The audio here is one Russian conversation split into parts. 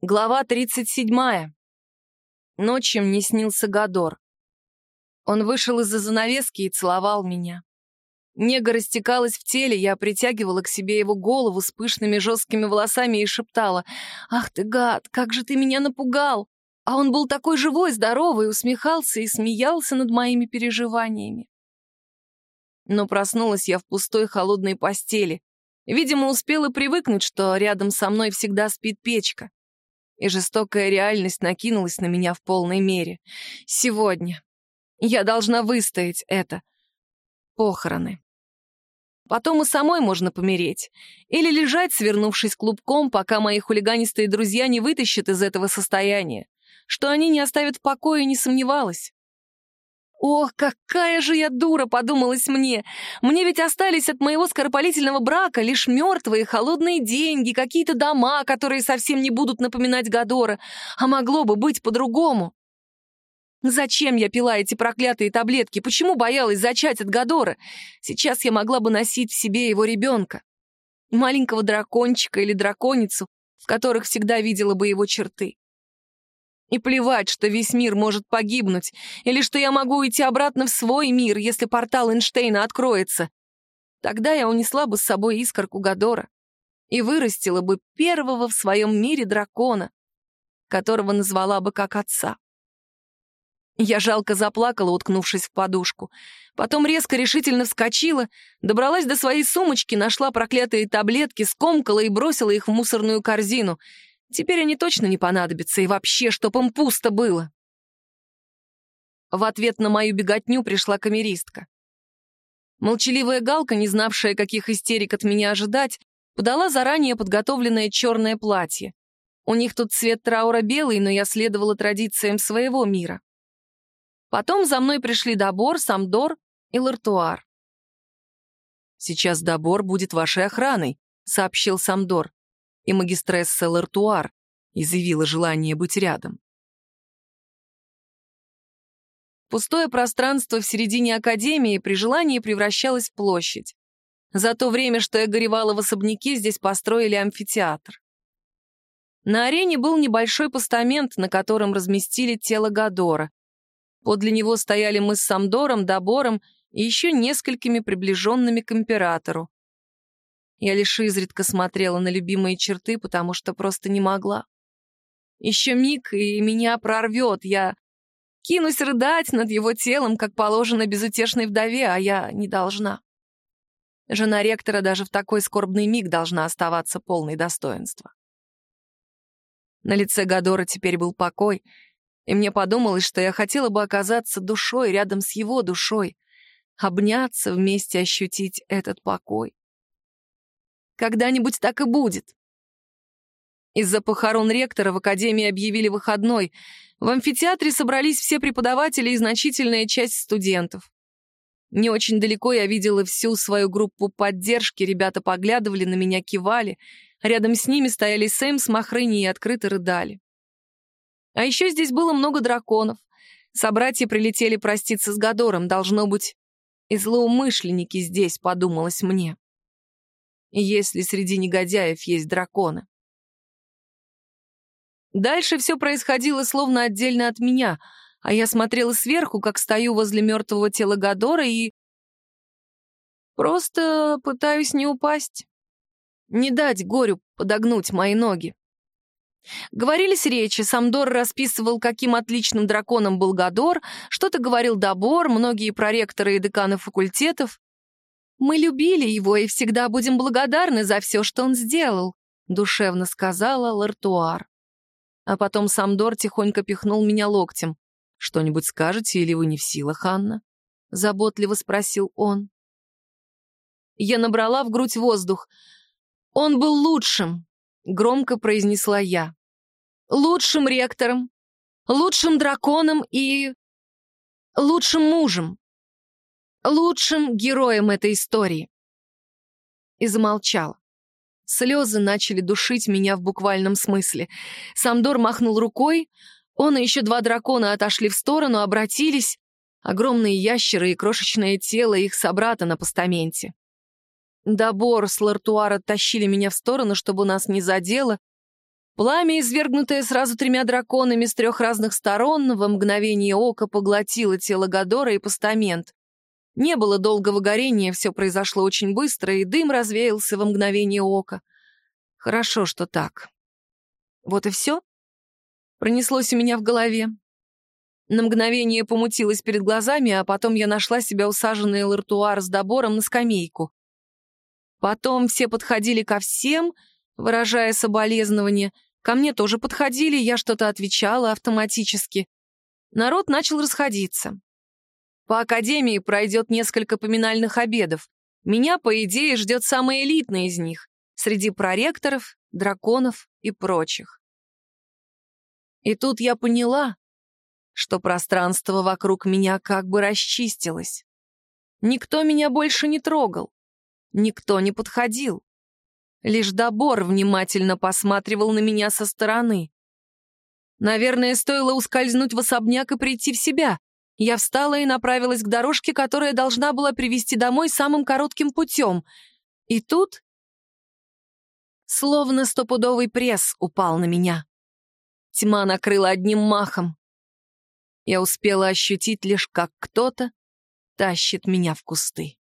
Глава 37. Ночью мне снился Гадор. Он вышел из-за занавески и целовал меня. Нега растекалась в теле, я притягивала к себе его голову с пышными жесткими волосами и шептала «Ах ты гад, как же ты меня напугал!» А он был такой живой, здоровый, усмехался и смеялся над моими переживаниями. Но проснулась я в пустой холодной постели. Видимо, успела привыкнуть, что рядом со мной всегда спит печка и жестокая реальность накинулась на меня в полной мере. Сегодня я должна выстоять это. Похороны. Потом и самой можно помереть. Или лежать, свернувшись клубком, пока мои хулиганистые друзья не вытащат из этого состояния. Что они не оставят в покое, не сомневалась. «Ох, какая же я дура!» — подумалось мне. «Мне ведь остались от моего скоропалительного брака лишь мертвые холодные деньги, какие-то дома, которые совсем не будут напоминать Гадора, а могло бы быть по-другому». Зачем я пила эти проклятые таблетки? Почему боялась зачать от Гадора? Сейчас я могла бы носить в себе его ребенка. Маленького дракончика или драконицу, в которых всегда видела бы его черты. И плевать, что весь мир может погибнуть, или что я могу уйти обратно в свой мир, если портал Эйнштейна откроется. Тогда я унесла бы с собой искорку Гадора и вырастила бы первого в своем мире дракона, которого назвала бы как отца. Я жалко заплакала, уткнувшись в подушку. Потом резко решительно вскочила, добралась до своей сумочки, нашла проклятые таблетки, скомкала и бросила их в мусорную корзину — Теперь они точно не понадобятся, и вообще, чтоб им пусто было. В ответ на мою беготню пришла камеристка. Молчаливая Галка, не знавшая, каких истерик от меня ожидать, подала заранее подготовленное черное платье. У них тут цвет траура белый, но я следовала традициям своего мира. Потом за мной пришли Добор, Самдор и Лартуар. «Сейчас Добор будет вашей охраной», — сообщил Самдор и магистресса Лартуар изъявила желание быть рядом. Пустое пространство в середине академии при желании превращалось в площадь. За то время, что я горевала в особняке, здесь построили амфитеатр. На арене был небольшой постамент, на котором разместили тело Гадора. Подле него стояли мы с Самдором, Добором и еще несколькими приближенными к императору. Я лишь изредка смотрела на любимые черты, потому что просто не могла. Еще миг, и меня прорвет. Я кинусь рыдать над его телом, как положено безутешной вдове, а я не должна. Жена ректора даже в такой скорбный миг должна оставаться полной достоинства. На лице Гадора теперь был покой, и мне подумалось, что я хотела бы оказаться душой рядом с его душой, обняться, вместе ощутить этот покой. Когда-нибудь так и будет. Из-за похорон ректора в академии объявили выходной. В амфитеатре собрались все преподаватели и значительная часть студентов. Не очень далеко я видела всю свою группу поддержки, ребята поглядывали на меня, кивали. Рядом с ними стояли Сэм с Махрыней и открыто рыдали. А еще здесь было много драконов. Собратья прилетели проститься с Гадором, должно быть, и злоумышленники здесь, подумалось мне если среди негодяев есть драконы. Дальше все происходило словно отдельно от меня, а я смотрела сверху, как стою возле мертвого тела Гадора и... Просто пытаюсь не упасть. Не дать горю подогнуть мои ноги. Говорились речи, Самдор расписывал, каким отличным драконом был Гадор, что-то говорил Добор, многие проректоры и деканы факультетов. «Мы любили его и всегда будем благодарны за все, что он сделал», — душевно сказала Лартуар. А потом Самдор тихонько пихнул меня локтем. «Что-нибудь скажете или вы не в силах, Анна?» — заботливо спросил он. Я набрала в грудь воздух. «Он был лучшим», — громко произнесла я. «Лучшим ректором, лучшим драконом и... лучшим мужем лучшим героем этой истории. И замолчала. Слезы начали душить меня в буквальном смысле. Самдор махнул рукой, он и еще два дракона отошли в сторону, обратились. Огромные ящеры и крошечное тело их собрата на постаменте. Добор с Лартуара тащили меня в сторону, чтобы нас не задело. Пламя, извергнутое сразу тремя драконами с трех разных сторон, во мгновение ока поглотило тело Гадора и постамент. Не было долгого горения, все произошло очень быстро, и дым развеялся во мгновение ока. Хорошо, что так. Вот и все. Пронеслось у меня в голове. На мгновение помутилась перед глазами, а потом я нашла себя усаженной лартуар с добором на скамейку. Потом все подходили ко всем, выражая соболезнования. Ко мне тоже подходили, я что-то отвечала автоматически. Народ начал расходиться. По академии пройдет несколько поминальных обедов. Меня, по идее, ждет самый элитный из них, среди проректоров, драконов и прочих. И тут я поняла, что пространство вокруг меня как бы расчистилось. Никто меня больше не трогал, никто не подходил. Лишь Добор внимательно посматривал на меня со стороны. Наверное, стоило ускользнуть в особняк и прийти в себя. Я встала и направилась к дорожке, которая должна была привести домой самым коротким путем. И тут... Словно стопудовый пресс упал на меня. Тьма накрыла одним махом. Я успела ощутить лишь, как кто-то тащит меня в кусты.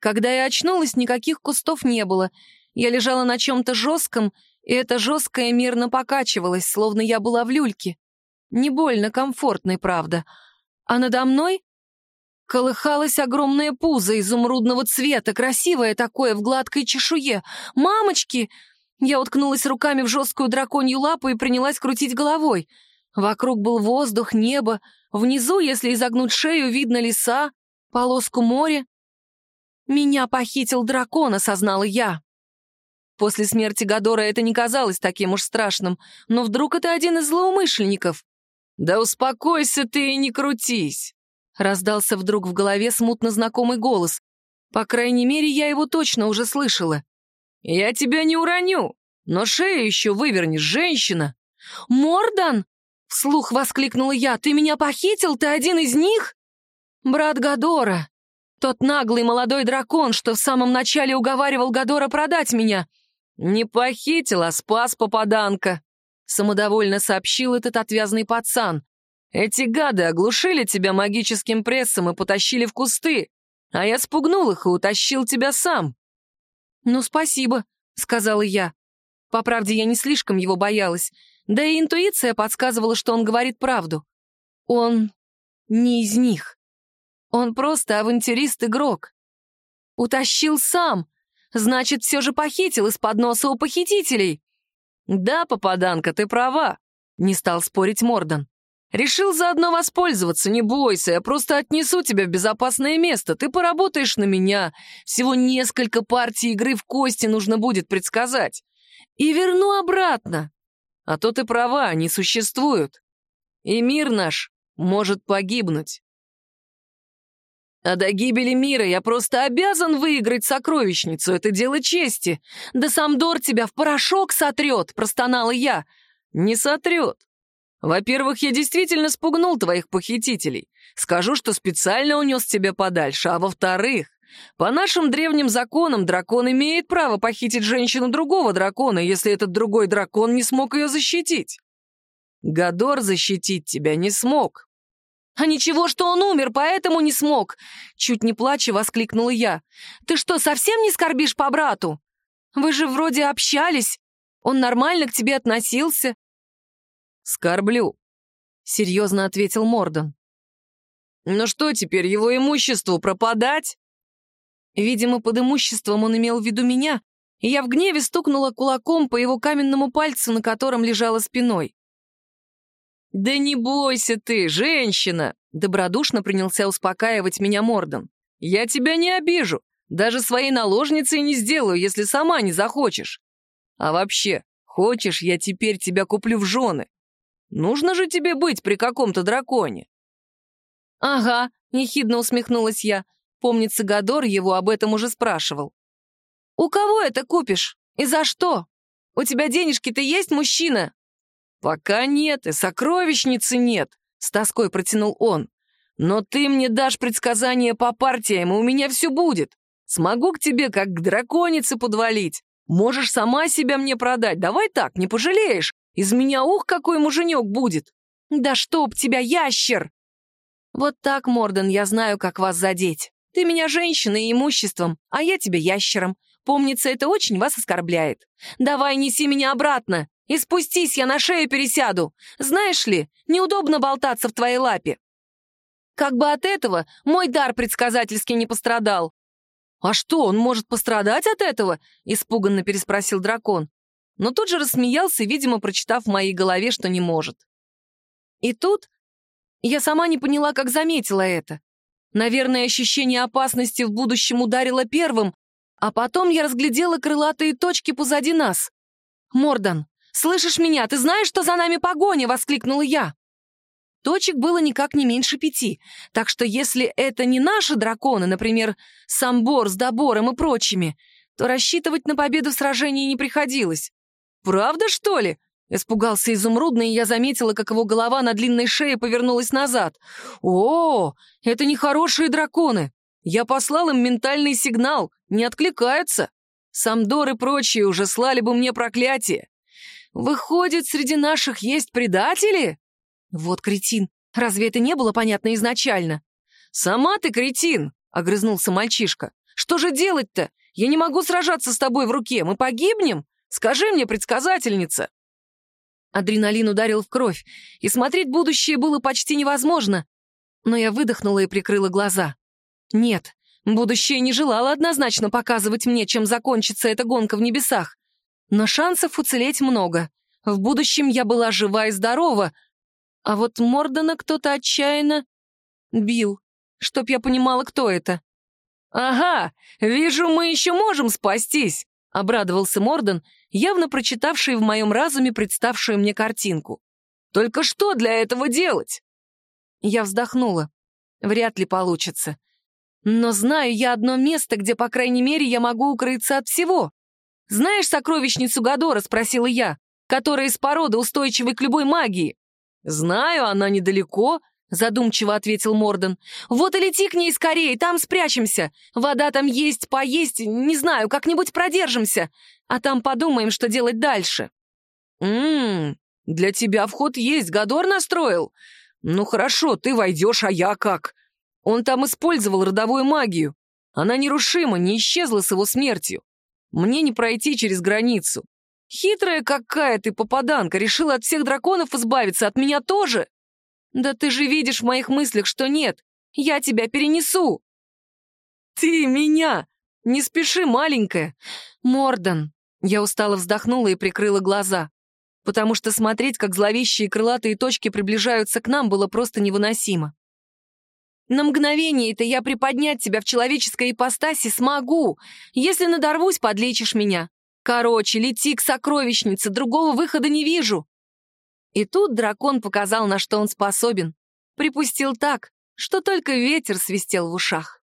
Когда я очнулась, никаких кустов не было. Я лежала на чем-то жестком, и это жесткое мирно покачивалось, словно я была в люльке. Не больно комфортной, правда. А надо мной колыхалось огромное пузо изумрудного цвета, красивое такое, в гладкой чешуе. «Мамочки!» Я уткнулась руками в жесткую драконью лапу и принялась крутить головой. Вокруг был воздух, небо. Внизу, если изогнуть шею, видно леса, полоску моря. «Меня похитил дракон», — осознала я. После смерти Гадора это не казалось таким уж страшным, но вдруг это один из злоумышленников. «Да успокойся ты и не крутись!» Раздался вдруг в голове смутно знакомый голос. По крайней мере, я его точно уже слышала. «Я тебя не уроню, но шею еще вывернешь, женщина!» «Мордан!» — вслух воскликнула я. «Ты меня похитил? Ты один из них?» «Брат Гадора! Тот наглый молодой дракон, что в самом начале уговаривал Гадора продать меня!» «Не похитил, а спас попаданка!» — самодовольно сообщил этот отвязный пацан. «Эти гады оглушили тебя магическим прессом и потащили в кусты, а я спугнул их и утащил тебя сам». «Ну, спасибо», — сказала я. По правде, я не слишком его боялась, да и интуиция подсказывала, что он говорит правду. Он не из них. Он просто авантюрист-игрок. Утащил сам, значит, все же похитил из-под носа у похитителей. «Да, попаданка, ты права», — не стал спорить Мордан. «Решил заодно воспользоваться, не бойся, я просто отнесу тебя в безопасное место, ты поработаешь на меня. Всего несколько партий игры в кости нужно будет предсказать. И верну обратно. А то ты права, они существуют. И мир наш может погибнуть». А до гибели мира я просто обязан выиграть сокровищницу, это дело чести. Да сам Дор тебя в порошок сотрет, простонала я. Не сотрет. Во-первых, я действительно спугнул твоих похитителей. Скажу, что специально унес тебя подальше. А во-вторых, по нашим древним законам дракон имеет право похитить женщину другого дракона, если этот другой дракон не смог ее защитить. Гадор защитить тебя не смог, «А ничего, что он умер, поэтому не смог!» Чуть не плача воскликнула я. «Ты что, совсем не скорбишь по брату? Вы же вроде общались. Он нормально к тебе относился». «Скорблю», — серьезно ответил Мордон. «Ну что теперь, его имуществу пропадать?» Видимо, под имуществом он имел в виду меня, и я в гневе стукнула кулаком по его каменному пальцу, на котором лежала спиной. «Да не бойся ты, женщина!» — добродушно принялся успокаивать меня Мордон. «Я тебя не обижу, даже своей наложницей не сделаю, если сама не захочешь. А вообще, хочешь, я теперь тебя куплю в жены? Нужно же тебе быть при каком-то драконе». «Ага», — нехидно усмехнулась я. Помнится, Гадор его об этом уже спрашивал. «У кого это купишь? И за что? У тебя денежки-то есть, мужчина?» «Пока нет, и сокровищницы нет», — с тоской протянул он. «Но ты мне дашь предсказания по партиям, и у меня все будет. Смогу к тебе, как к драконице, подвалить. Можешь сама себя мне продать. Давай так, не пожалеешь. Из меня ух, какой муженек будет. Да чтоб тебя, ящер! Вот так, Морден, я знаю, как вас задеть. Ты меня женщиной и имуществом, а я тебя ящером. Помнится, это очень вас оскорбляет. Давай неси меня обратно и спустись, я на шею пересяду. Знаешь ли, неудобно болтаться в твоей лапе. Как бы от этого мой дар предсказательски не пострадал. «А что, он может пострадать от этого?» — испуганно переспросил дракон. Но тут же рассмеялся, видимо, прочитав в моей голове, что не может. И тут я сама не поняла, как заметила это. Наверное, ощущение опасности в будущем ударило первым, а потом я разглядела крылатые точки позади нас. «Мордан, слышишь меня? Ты знаешь, что за нами погоня?» — воскликнула я. Точек было никак не меньше пяти, так что если это не наши драконы, например, Самбор с Добором и прочими, то рассчитывать на победу в сражении не приходилось. «Правда, что ли?» — испугался изумрудный, и я заметила, как его голова на длинной шее повернулась назад. «О, это нехорошие драконы! Я послал им ментальный сигнал, не откликаются. Самдор и прочие уже слали бы мне проклятие. Выходит, среди наших есть предатели?» Вот кретин. Разве это не было понятно изначально? «Сама ты кретин!» — огрызнулся мальчишка. «Что же делать-то? Я не могу сражаться с тобой в руке. Мы погибнем? Скажи мне, предсказательница!» Адреналин ударил в кровь, и смотреть будущее было почти невозможно. Но я выдохнула и прикрыла глаза. Нет, будущее не желало однозначно показывать мне, чем закончится эта гонка в небесах. Но шансов уцелеть много. В будущем я была жива и здорова, а вот Мордана кто-то отчаянно бил, чтоб я понимала, кто это. «Ага, вижу, мы еще можем спастись», — обрадовался Мордан, явно прочитавший в моем разуме представшую мне картинку. «Только что для этого делать?» Я вздохнула. Вряд ли получится. Но знаю я одно место, где, по крайней мере, я могу укрыться от всего. «Знаешь сокровищницу Гадора?» — спросила я, которая из породы устойчивой к любой магии. «Знаю, она недалеко», — задумчиво ответил Морден. «Вот и лети к ней скорее, там спрячемся. Вода там есть, поесть, не знаю, как-нибудь продержимся. А там подумаем, что делать дальше». «Ммм, для тебя вход есть, Гадор настроил? Ну хорошо, ты войдешь, а я как? Он там использовал родовую магию. Она нерушима, не исчезла с его смертью. Мне не пройти через границу. Хитрая какая ты, попаданка, решила от всех драконов избавиться, от меня тоже? Да ты же видишь в моих мыслях, что нет. Я тебя перенесу. Ты меня! Не спеши, маленькая. Мордан. Я устало вздохнула и прикрыла глаза, потому что смотреть, как зловещие крылатые точки приближаются к нам, было просто невыносимо. На мгновение это я приподнять тебя в человеческой ипостаси смогу. Если надорвусь, подлечишь меня. Короче, лети к сокровищнице, другого выхода не вижу. И тут дракон показал, на что он способен. Припустил так, что только ветер свистел в ушах.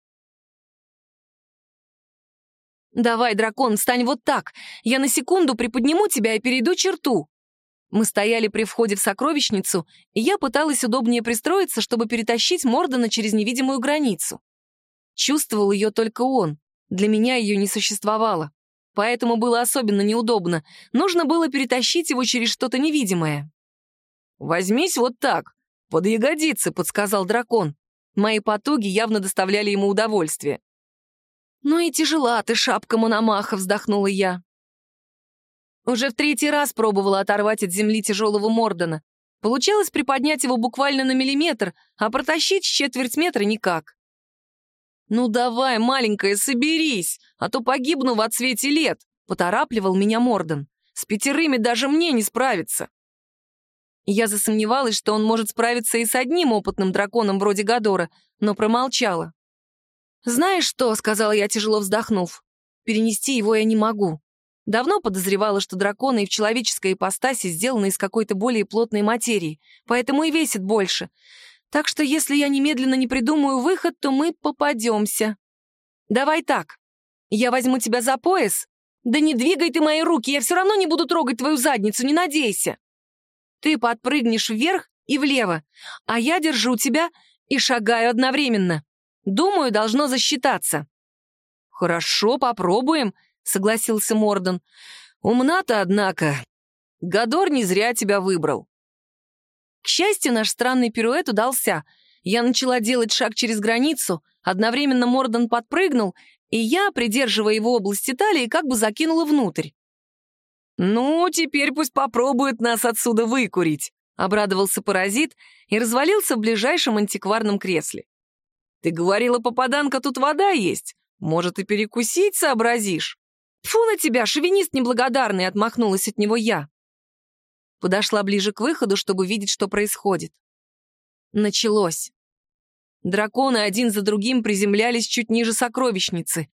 «Давай, дракон, встань вот так. Я на секунду приподниму тебя и перейду черту». Мы стояли при входе в сокровищницу, и я пыталась удобнее пристроиться, чтобы перетащить Мордана через невидимую границу. Чувствовал ее только он. Для меня ее не существовало поэтому было особенно неудобно. Нужно было перетащить его через что-то невидимое. «Возьмись вот так, под ягодицы», — подсказал дракон. Мои потуги явно доставляли ему удовольствие. «Ну и тяжела ты, шапка Мономаха», — вздохнула я. Уже в третий раз пробовала оторвать от земли тяжелого Мордана. Получалось приподнять его буквально на миллиметр, а протащить четверть метра никак. «Ну давай, маленькая, соберись, а то погибну в отсвете лет», — поторапливал меня Морден. «С пятерыми даже мне не справиться». Я засомневалась, что он может справиться и с одним опытным драконом вроде Гадора, но промолчала. «Знаешь что?» — сказала я, тяжело вздохнув. «Перенести его я не могу. Давно подозревала, что драконы и в человеческой ипостаси сделаны из какой-то более плотной материи, поэтому и весит больше. Так что если я немедленно не придумаю выход, то мы попадемся. Давай так. Я возьму тебя за пояс. Да не двигай ты мои руки, я все равно не буду трогать твою задницу, не надейся. Ты подпрыгнешь вверх и влево, а я держу тебя и шагаю одновременно. Думаю, должно засчитаться. Хорошо, попробуем, — согласился Морден. «Умна-то, однако. Гадор не зря тебя выбрал». К счастью, наш странный пируэт удался. Я начала делать шаг через границу, одновременно Морден подпрыгнул, и я, придерживая его области талии, как бы закинула внутрь. «Ну, теперь пусть попробует нас отсюда выкурить», — обрадовался паразит и развалился в ближайшем антикварном кресле. «Ты говорила, попаданка, тут вода есть. Может, и перекусить сообразишь?» «Фу на тебя, шовинист неблагодарный!» — отмахнулась от него я. Подошла ближе к выходу, чтобы видеть, что происходит. Началось. Драконы один за другим приземлялись чуть ниже сокровищницы.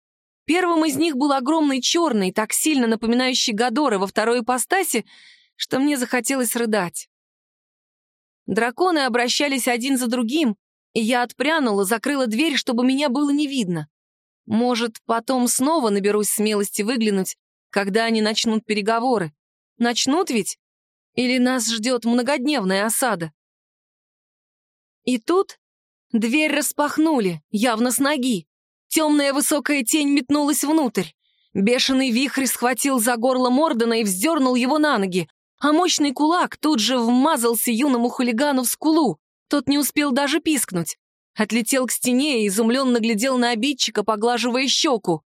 Первым из них был огромный черный, так сильно напоминающий Гадора во второй ипостаси, что мне захотелось рыдать. Драконы обращались один за другим, и я отпрянула, закрыла дверь, чтобы меня было не видно. Может, потом снова наберусь смелости выглянуть, когда они начнут переговоры. Начнут ведь? Или нас ждет многодневная осада? И тут дверь распахнули, явно с ноги. Темная высокая тень метнулась внутрь. Бешеный вихрь схватил за горло Мордена и вздернул его на ноги, а мощный кулак тут же вмазался юному хулигану в скулу. Тот не успел даже пискнуть. Отлетел к стене и изумленно глядел на обидчика, поглаживая щеку.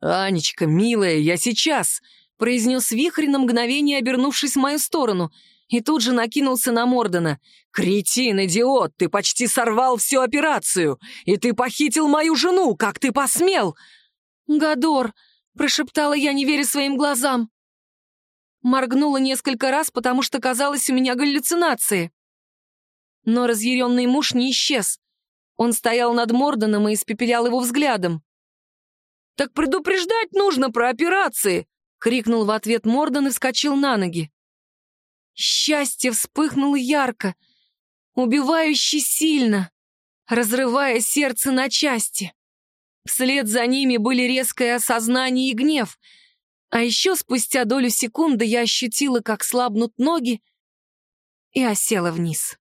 «Анечка, милая, я сейчас!» — произнес вихрь на мгновение, обернувшись в мою сторону — и тут же накинулся на Мордена. «Кретин, идиот, ты почти сорвал всю операцию! И ты похитил мою жену! Как ты посмел?» «Гадор!» — прошептала я, не веря своим глазам. Моргнула несколько раз, потому что казалось у меня галлюцинации. Но разъяренный муж не исчез. Он стоял над Морденом и испепелял его взглядом. «Так предупреждать нужно про операции!» — крикнул в ответ Морден и вскочил на ноги. Счастье вспыхнуло ярко, убивающе сильно, разрывая сердце на части. Вслед за ними были резкое осознание и гнев, а еще спустя долю секунды я ощутила, как слабнут ноги, и осела вниз.